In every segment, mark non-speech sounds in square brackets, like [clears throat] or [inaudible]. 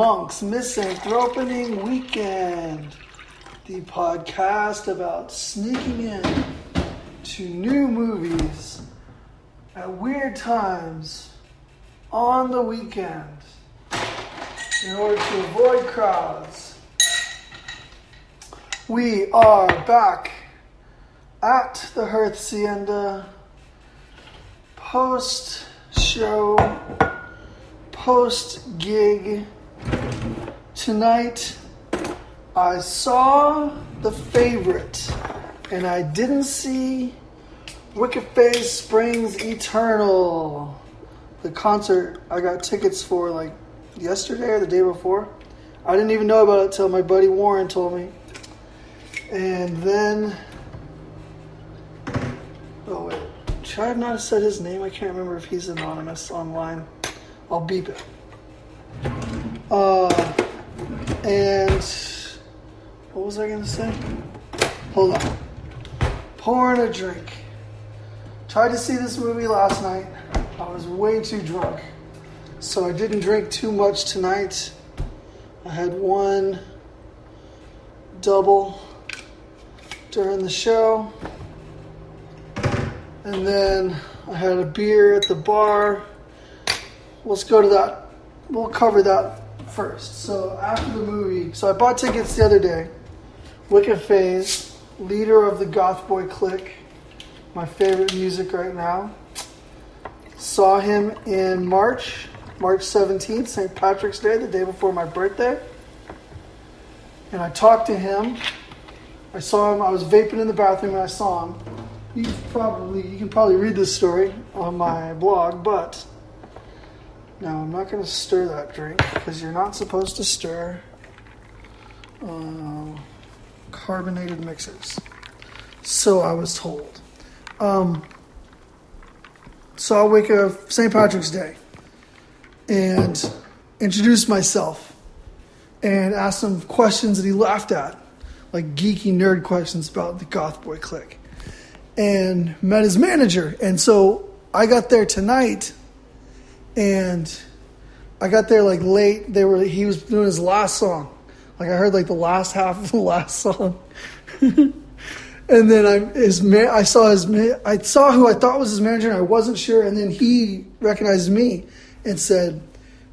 Monks Misanthropening Weekend, the podcast about sneaking in to new movies at weird times on the weekend in order to avoid crowds. We are back at the Hearth Hearthsienda post show, post gig. Tonight, I saw the favorite, and I didn't see Wicca Phase Springs Eternal. The concert I got tickets for like yesterday or the day before. I didn't even know about it till my buddy Warren told me. And then, oh wait, should I have not said his name? I can't remember if he's anonymous online. I'll beep it. Uh, and what was I gonna say? Hold on. Pouring a drink. Tried to see this movie last night. I was way too drunk, so I didn't drink too much tonight. I had one double during the show. And then I had a beer at the bar. Let's go to that. We'll cover that first. So after the movie, so I bought tickets the other day. Wicca Phase, leader of the Goth Boy Clique, my favorite music right now. Saw him in March, March 17th, St. Patrick's Day, the day before my birthday. And I talked to him. I saw him, I was vaping in the bathroom and I saw him. You probably you can probably read this story on my blog, but now I'm not going to stir that drink because you're not supposed to stir uh, carbonated mixers. So I was told. Um, so I wake up St. Patrick's Day and introduced myself and asked him questions that he laughed at, like geeky nerd questions about the Goth Boy clique and met his manager. And so I got there tonight and I got there like late. They were he was doing his last song. Like I heard like the last half of the [laughs] last song. [laughs] and then I his man, I saw his I saw who I thought was his manager and I wasn't sure and then he recognized me and said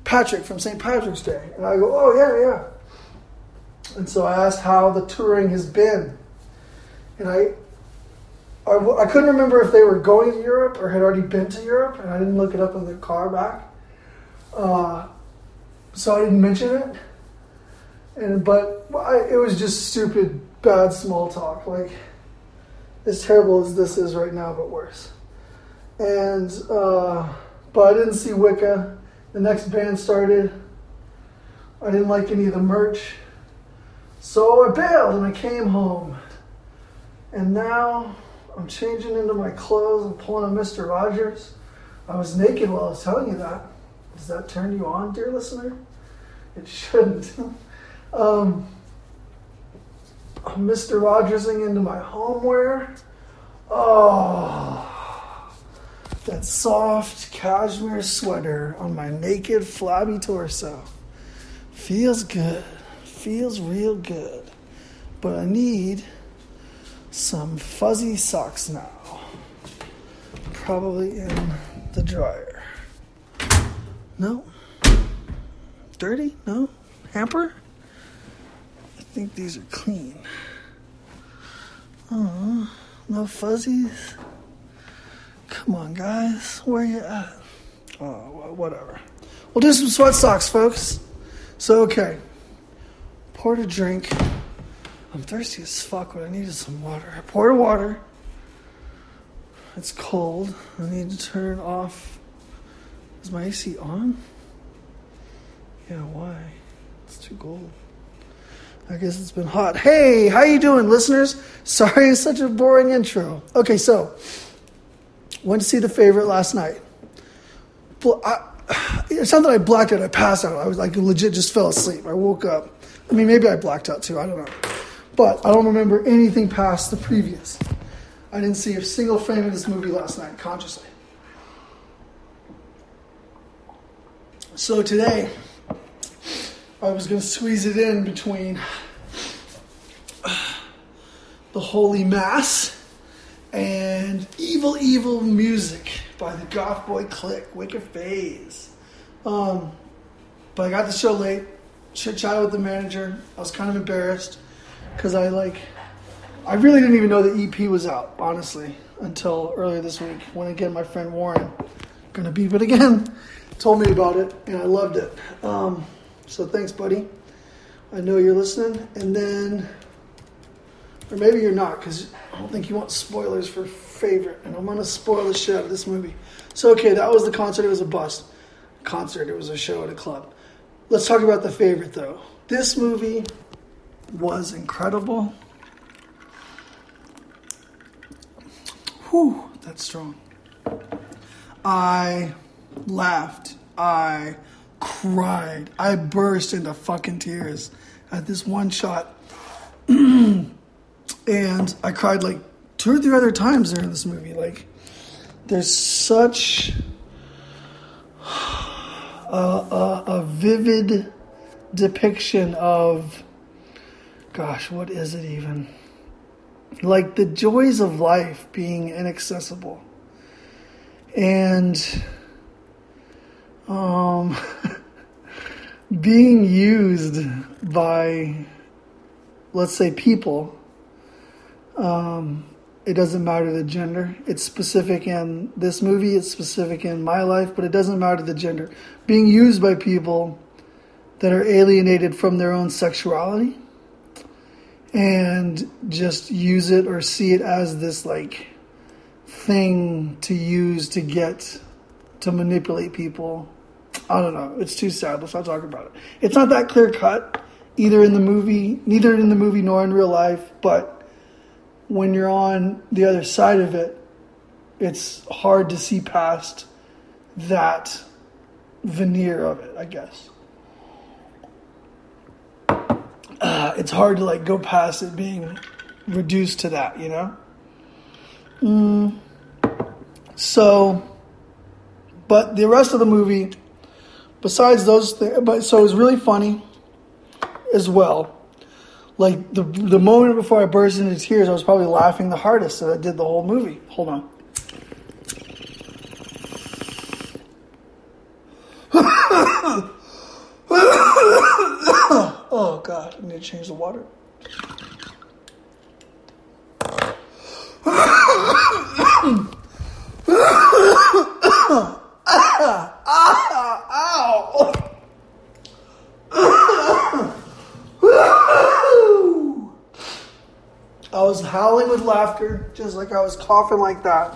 Patrick from St. Patrick's Day. And I go, "Oh, yeah, yeah." And so I asked how the touring has been. And I I, I couldn't remember if they were going to Europe or had already been to Europe, and I didn't look it up in the car back. Uh, so I didn't mention it. And but I, it was just stupid, bad small talk. Like as terrible as this is right now, but worse. And uh, but I didn't see Wicca. The next band started. I didn't like any of the merch, so I bailed and I came home. And now I'm changing into my clothes. I'm pulling a Mr. Rogers. I was naked while I was telling you that. Does that turn you on, dear listener? It shouldn't. [laughs] um, I'm Mr. Rogersing into my homeware. Oh, that soft cashmere sweater on my naked, flabby torso. Feels good. Feels real good. But I need some fuzzy socks now. Probably in the dryer. No? Dirty? No? Hamper? I think these are clean. Oh, no fuzzies? Come on, guys. Where you at? Oh, whatever. We'll do some sweat socks, folks. So, okay. Poured a drink. I'm thirsty as fuck, What I needed some water. I poured water. It's cold. I need to turn off. Is my AC on? Yeah, why? It's too cold. I guess it's been hot. Hey, how you doing, listeners? [laughs] Sorry, it's such a boring intro. Okay, so went to see the favorite last night. I, [sighs] it's not that I blacked out. I passed out. I was like legit just fell asleep. I woke up. I mean, maybe I blacked out too. I don't know. But I don't remember anything past the previous. I didn't see a single frame of this movie last night consciously. So today, I was going to squeeze it in between the Holy Mass and Evil Evil Music by the Goth Boy Clique, Wicca Phase. Um, but I got the show late, chit chat with the manager. I was kind of embarrassed because I like, I really didn't even know the EP was out, honestly, until earlier this week when again my friend Warren, gonna beep it again, [laughs] told me about it and I loved it. Um, so thanks, buddy. I know you're listening. And then, or maybe you're not, because I don't think you want spoilers for favorite. And I'm gonna spoil the shit out of this movie. So okay, that was the concert. It was a bust concert. It was a show at a club. Let's talk about the favorite though. This movie was incredible. Whew, that's strong. I laughed. I cried. I burst into fucking tears at this one shot. [clears throat] and I cried like two or three other times during this movie. Like, there's such [sighs] a, vivid depiction of, gosh, what is it even? Like the joys of life being inaccessible. And um, [laughs] being used by, let's say, people, um, it doesn't matter the gender. It's specific in this movie, it's specific in my life, but it doesn't matter the gender. Being used by people that are alienated from their own sexuality and just use it or see it as this like thing to use to get to manipulate people I don't know. It's too sad. Let's not talk about it. It's not that clear cut either in the movie, neither in the movie nor in real life. But when you're on the other side of it, it's hard to see past that veneer of it. I guess uh, it's hard to like go past it being reduced to that. You know. Mm. So, but the rest of the movie besides those things, but so it was really funny as well. Like the the moment before I burst into tears, I was probably laughing the hardest that I did the whole movie. Hold on. Oh God, I need to change the water. I was howling with laughter, just like I was coughing like that,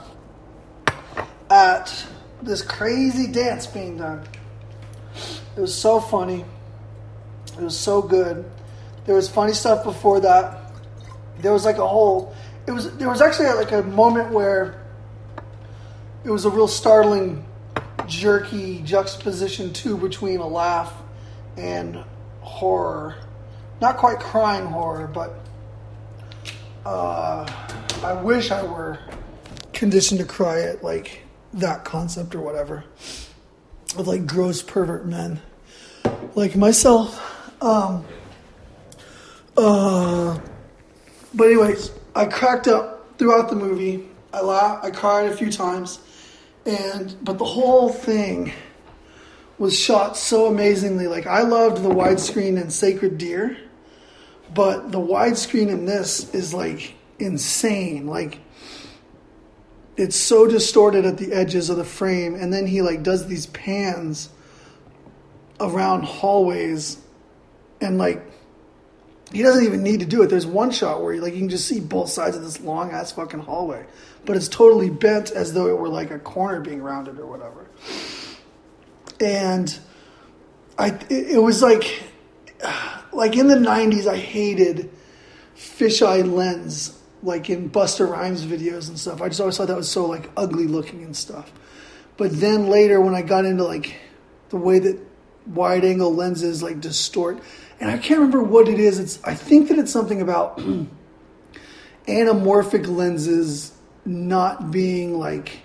at this crazy dance being done. It was so funny. It was so good. There was funny stuff before that. There was like a whole. It was there was actually like a moment where it was a real startling, jerky juxtaposition too between a laugh and horror. Not quite crying horror, but uh, I wish I were conditioned to cry at like that concept or whatever of like gross pervert men like myself. Um, uh, but anyways, I cracked up throughout the movie. I laughed, I cried a few times, and but the whole thing was shot so amazingly. Like I loved the widescreen in Sacred Deer but the widescreen in this is like insane. Like it's so distorted at the edges of the frame, and then he like does these pans around hallways, and like he doesn't even need to do it. There's one shot where you like you can just see both sides of this long ass fucking hallway, but it's totally bent as though it were like a corner being rounded or whatever. And I, it, it was like [sighs] like in the 90s, I hated fisheye lens, like in Busta Rhymes videos and stuff. I just always thought that was so like ugly looking and stuff. But then later, when I got into like the way that wide angle lenses like distort, and I can't remember what it is. It's I think that it's something about [clears throat] anamorphic lenses not being like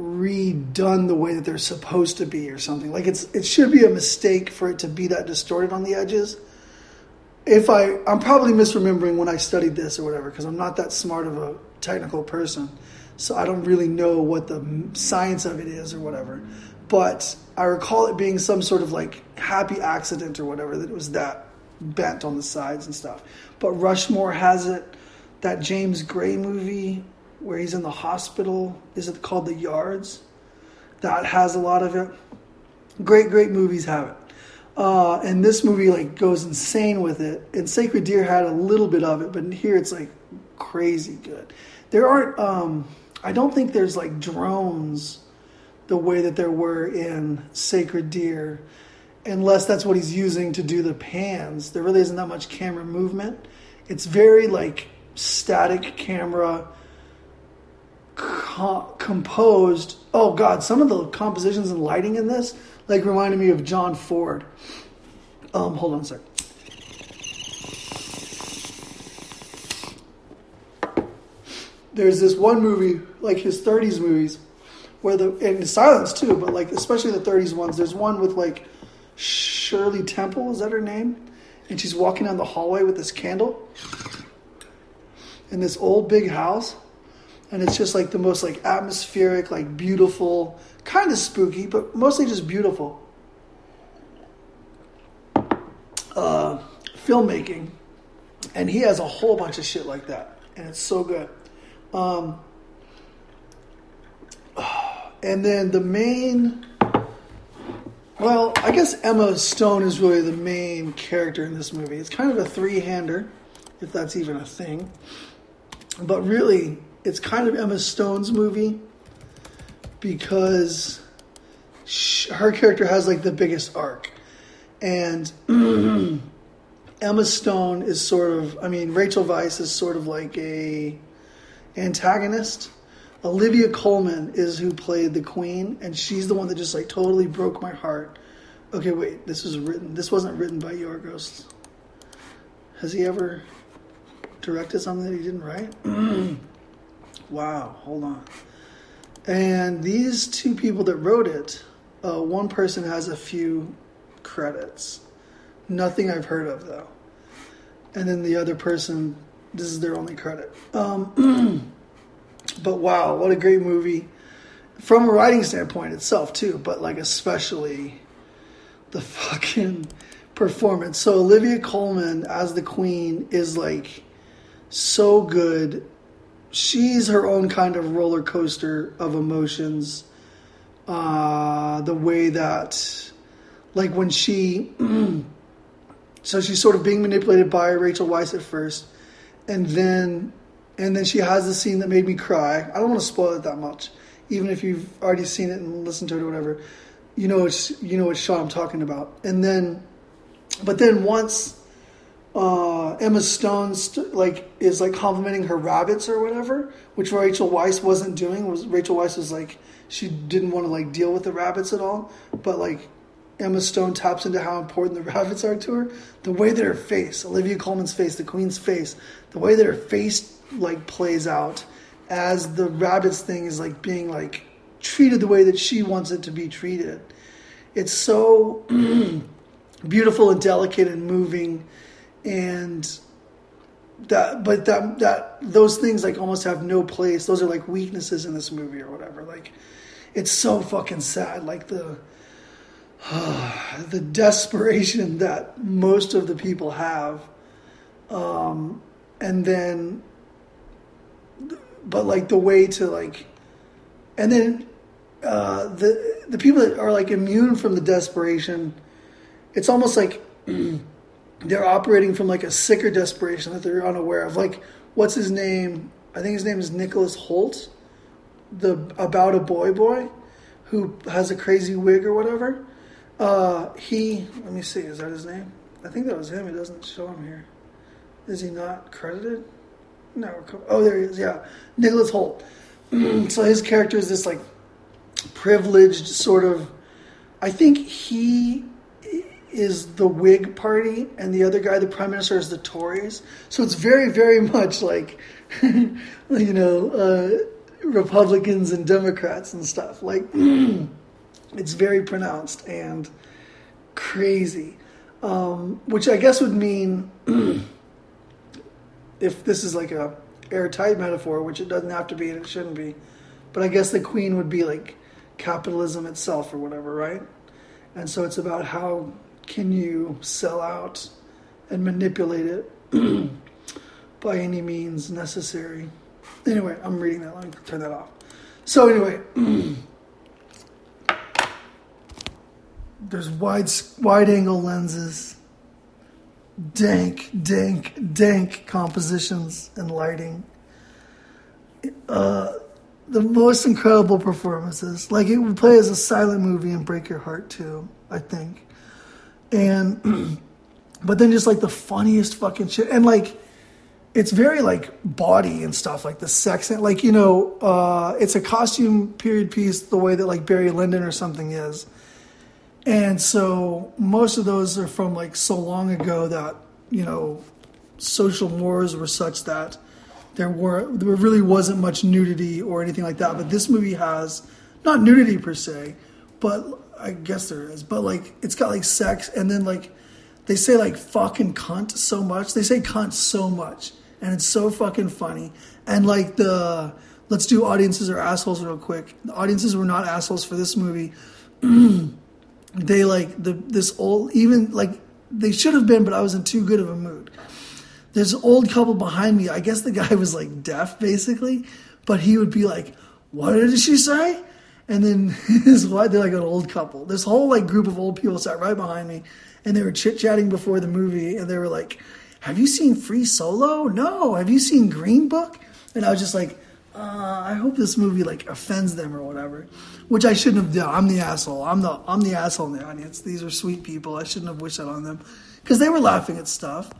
redone the way that they're supposed to be or something. Like it's it should be a mistake for it to be that distorted on the edges. If I I'm probably misremembering when I studied this or whatever because I'm not that smart of a technical person. So I don't really know what the science of it is or whatever. But I recall it being some sort of like happy accident or whatever that it was that bent on the sides and stuff. But Rushmore has it. That James Gray movie where he's in the hospital. Is it called The Yards? That has a lot of it. Great, great movies have it. Uh, and this movie like goes insane with it. And Sacred Deer had a little bit of it, but here it's like crazy good. There aren't. Um, I don't think there's like drones the way that there were in Sacred Deer, unless that's what he's using to do the pans. There really isn't that much camera movement. It's very like static camera co- composed. Oh God, some of the compositions and lighting in this like reminded me of John Ford. Um, hold on a sec. There's this one movie, like his '30s movies, where the and silence too, but like especially the '30s ones. There's one with like Shirley Temple, is that her name? And she's walking down the hallway with this candle in this old big house and it's just like the most like atmospheric, like beautiful, kind of spooky, but mostly just beautiful. Uh, filmmaking, and he has a whole bunch of shit like that, and it's so good. Um, and then the main, well, I guess Emma Stone is really the main character in this movie. It's kind of a three-hander, if that's even a thing. But really, it's kind of Emma Stone's movie because she, her character has like the biggest arc, and [clears throat] Emma Stone is sort of. I mean, Rachel Weisz is sort of like a antagonist. Olivia Colman is who played the queen, and she's the one that just like totally broke my heart. Okay, wait, this was written. This wasn't written by Yorgos. Has he ever directed something that he didn't write? [clears throat] Wow, hold on. And these two people that wrote it, uh, one person has a few credits. Nothing I've heard of though. And then the other person, this is their only credit. Um, [clears throat] but wow, what a great movie from a writing standpoint itself too. But like especially the fucking performance. So Olivia Colman as the Queen is like so good she's her own kind of roller coaster of emotions. Uh, the way that, like when she, [clears throat] so she's sort of being manipulated by Rachel Weisz at first, and then, and then she has the scene that made me cry. I don't want to spoil it that much, even if you've already seen it and listened to it or whatever. You know it's you know what shot I'm talking about, and then, but then once uh, Emma Stone st- like is like complimenting her rabbits or whatever, which Rachel Weisz wasn't doing. Was Rachel Weisz was like she didn't want to like deal with the rabbits at all, but like Emma Stone taps into how important the [laughs] rabbits are to her. The way that her face, Olivia Colman's face, the Queen's face, the way that her face like plays out as the rabbits thing is like being like treated the way that she wants it to be treated. It's so [clears throat] beautiful and delicate and moving and that but that that those things like almost have no place those are like weaknesses in this movie or whatever like it's so fucking sad like the [sighs] the desperation that most of the people have um and then but like the way to like and then uh the the people that are like immune from the desperation it's almost like [clears throat] they're operating from like a sicker desperation that they're unaware of. Like, what's his name? I think his name is Nicholas Hoult, the about a boy boy, who has a crazy wig or whatever. Uh, he, let me see, is that his name? I think that was him. It doesn't show him here. Is he not credited? No. Oh, there he is. Yeah, Nicholas Hoult. [clears throat] so his character is this like privileged sort of. I think he is the Whig party, and the other guy, the prime minister, is the Tories. So it's very, very much like, [laughs] you know, uh, Republicans and Democrats and stuff. Like, [clears throat] it's very pronounced and crazy. Um, which I guess would mean, [clears throat] if this is like a airtight metaphor, which it doesn't have to be and it shouldn't be, but I guess the queen would be like capitalism itself or whatever, right? And so it's about how can you sell out and manipulate it [clears throat] by any means necessary. Anyway, I'm reading that. Me turn that off. So anyway, [clears throat] there's wide wide angle lenses, dank, dank, dank compositions and lighting. Uh, the most incredible performances. Like it would play as a silent movie and break your heart too. I think, and [clears throat] but then just like the funniest fucking shit and like it's very like body and stuff like the sex and like you know uh, it's a costume period piece the way that like barry lyndon or something is and so most of those are from like so long ago that you know social mores were such that there were there really wasn't much nudity or anything like that but this movie has not nudity per se but i guess there is but like it's got like sex and then like they say like fucking cunt so much they say cunt so much and it's so fucking funny. And like the let's do audiences or assholes real quick. The audiences were not assholes for this movie. [clears throat] they like the this old even like they should have been, but I was in too good of a mood. There's old couple behind me. I guess the guy was like deaf basically, but he would be like, "What did she say?" And then [laughs] his wife, they're like an old couple. This whole like group of old people sat right behind me, and they were chit chatting before the movie, and they were like, have you seen Free Solo? No. Have you seen Green Book? And I was just like, uh, I hope this movie like offends them or whatever, which I shouldn't have done. I'm the asshole. I'm the I'm the asshole in the audience. These are sweet people. I shouldn't have wished that on them because they were laughing at stuff.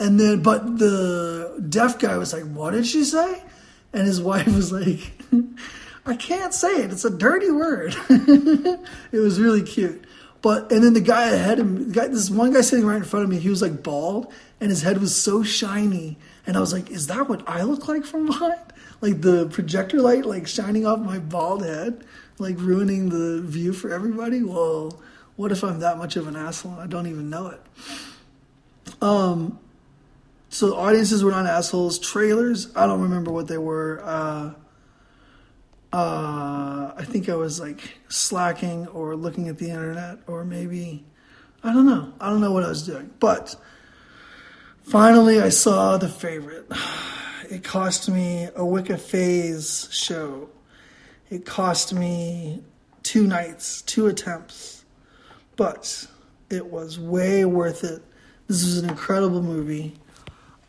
And then, but the deaf guy was like, "What did she say?" And his [laughs] wife was like, "I can't say it. It's a dirty word." [laughs] it was really cute. But and then the guy ahead of me, guy, this one guy sitting right in front of me, he was like bald, and his head was so shiny. And I was like, is that what I look like from behind? Like the projector light, like shining off my bald head, like ruining the view for everybody. Well, what if I'm that much of an asshole? I don't even know it. Um, so audiences were not assholes. Trailers, I don't remember what they were. Uh, uh, I think I was like slacking or looking at the internet, or maybe I don't know. I don't know what I was doing, but Finally, I saw the favorite. [sighs] It cost me a Wicca Phase show. It cost me two nights, two attempts, but it was way worth it. This was an incredible movie.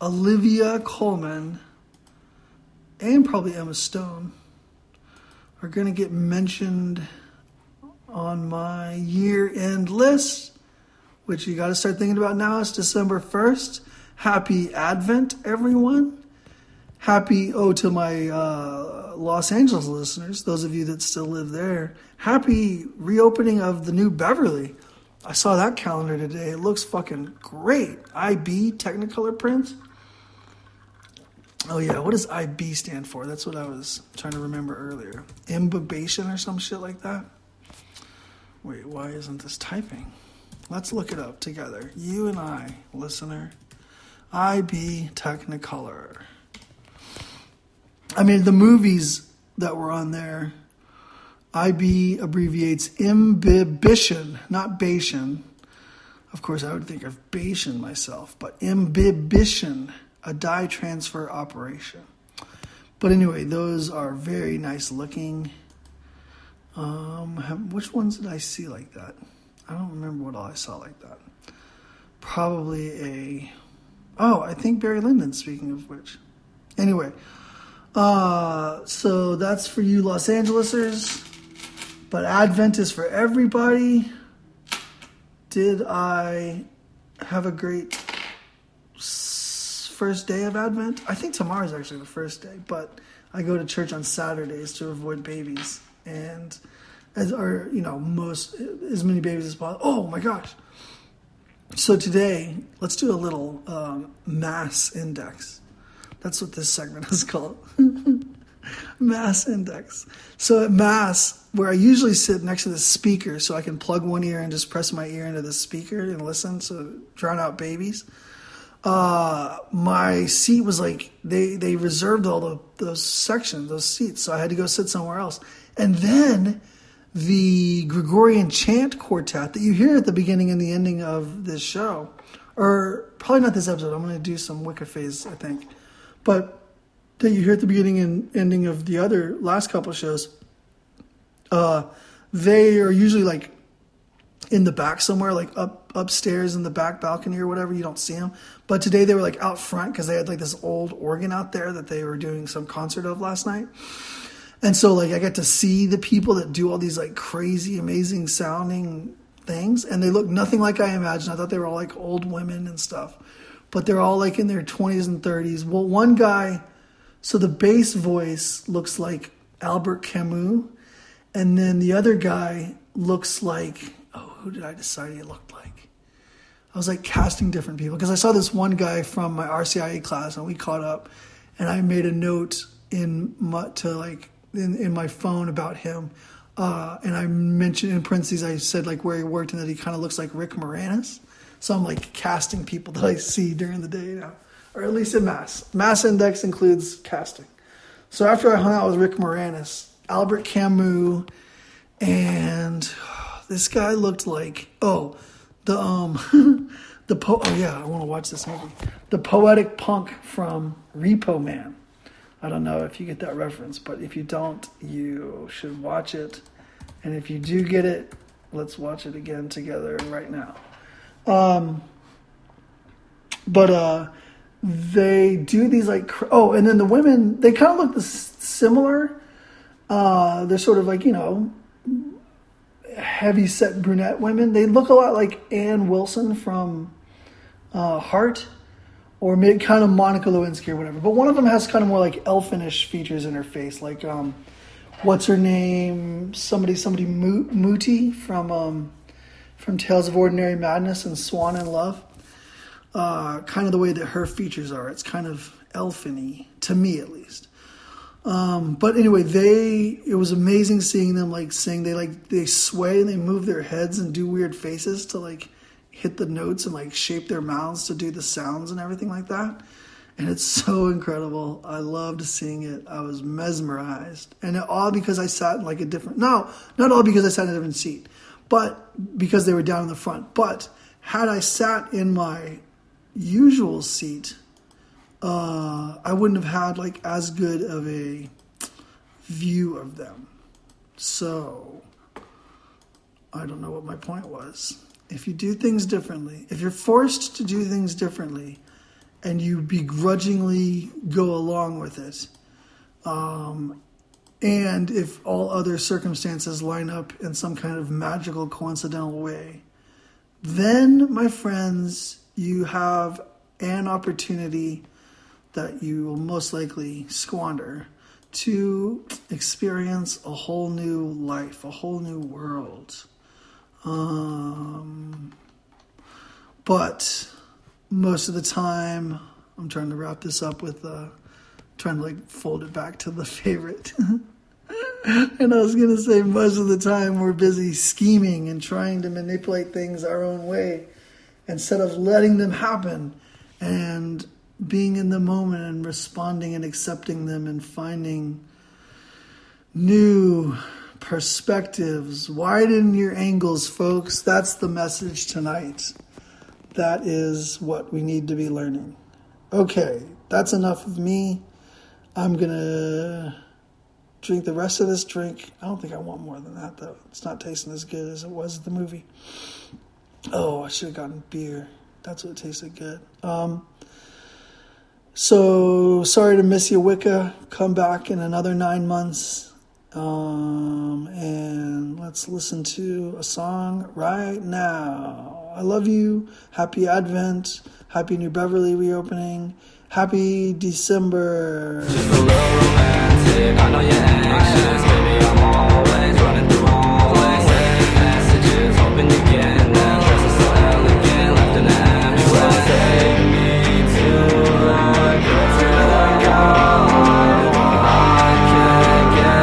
Olivia Colman and probably Emma Stone are going to get mentioned on my year end list, which you got to start thinking about now. It's December 1st. Happy Advent, everyone. Happy, oh, to my uh, Los Angeles listeners, those of you that still live there, happy reopening of the new Beverly. I saw that calendar today. It looks fucking great. IB, Technicolor print. Oh, yeah. What does IB stand for? That's what I was trying to remember earlier. Imbibation or some shit like that? Wait, why isn't this typing? Let's look it up together. You and I, listener. IB Technicolor. I mean, the movies that were on there, IB abbreviates imbibition, not Bation. Of course, I would think of Bation myself, but imbibition, a dye transfer operation. But anyway, those are very nice looking. Um, which ones did I see like that? I don't remember what all I saw like that. Probably a Oh, I think Barry Lyndon, speaking of which. Anyway, uh, so that's for you Los Angelesers. But Advent is for everybody. Did I have a great first day of Advent? I think tomorrow is actually the first day, but I go to church on Saturdays to avoid babies and as or you know most as many babies as possible. Oh my gosh! So today, let's do a little um, mass index. That's what this segment is called. [laughs] Mass Index. So at Mass, where I usually sit next to the speaker, so I can plug one ear and just press my ear into the speaker and listen to drown out babies. Uh, my seat was like they they reserved all the those sections, those seats, so I had to go sit somewhere else. And then the Gregorian chant quartet that you hear at the beginning and the ending of this show, or probably not this episode. I'm going to do some Wicca phase, I think, but that you hear at the beginning and ending of the other last couple shows, uh, they are usually like in the back somewhere, like up upstairs in the back balcony or whatever. You don't see them. But today they were like out front because they had like this old organ out there that they were doing some concert of last night. And so like I got to see the people that do all these like crazy, amazing sounding things, and they look nothing like I imagined. I thought they were all like old women and stuff, but they're all like in their twenties and thirties. Well, one guy so the bass voice looks like Albert Camus, and then the other guy looks like oh, who did I decide he looked like? I was like casting different people because I saw this one guy from my RCIA class, and we caught up, and I made a note in my, to like in, in my phone about him. Uh, and I mentioned in parentheses, I said like where he worked and that he kind of looks like Rick Moranis. So I'm like casting people [laughs] that I see during the day now or at least in mass. Mass index includes casting. So after I hung out with Rick Moranis, Albert Camus, and [sighs] this guy looked like oh the um [laughs] the po oh yeah I want to watch this movie the poetic punk from Repo Man. I don't know if you get that reference, but if you don't, you should watch it. And if you do get it, let's watch it again together right now. Um, but uh, they do these like oh, and then the women they kind of look this similar. Uh, they're sort of like you know heavy set brunette women. They look a lot like Ann Wilson from uh, Heart, or kind of Monica Lewinsky or whatever. But one of them has kind of more like elfinish features in her face, like um, what's her name? Somebody, somebody Muti from um, from Tales of Ordinary Madness and Swann in Love uh, kind of the way that her features are. It's kind of elfiny to me, at least. Um, but anyway, they it was amazing seeing them like sing. They like they sway and they move their heads and do weird faces to like hit the notes and like shape their mouths to do the sounds and everything like that. And it's [laughs] so incredible. I loved seeing it. I was mesmerized, and all because I sat in like a different no, not all because I sat in a different seat, but because they were down in the front. But had I sat in my usual seat, uh, I wouldn't have had like as good of a view of them. So I don't know what my point was. If you do things differently, if you're forced to do things differently, and you begrudgingly go along with it, um, and if all other circumstances line up in some kind of magical coincidental way, then, my friends, you have an opportunity that you will most likely squander to experience a whole new life, a whole new world. Um, but most of the time, I'm trying to wrap this up with uh, trying to like fold it back to the [laughs] favorite. And I was going to say, most of the time, we're busy scheming and trying to manipulate things our own way instead of letting them happen and being in the moment and responding and accepting them and finding new perspectives. Widen your angles, folks. That's the message tonight. That is what we need to be learning. Okay, that's enough of me. I'm going to drink the rest of this drink. I don't think I want more than that, though. It's not tasting as good as it was at the movie. Oh, I should have gotten beer. That's what tasted good. Um, so sorry to miss you, Wicca. Come back in another nine months. Um, and let's listen to a song right now. I love you. Happy Advent. Happy New Beverly reopening. Happy December. I know you're anxious.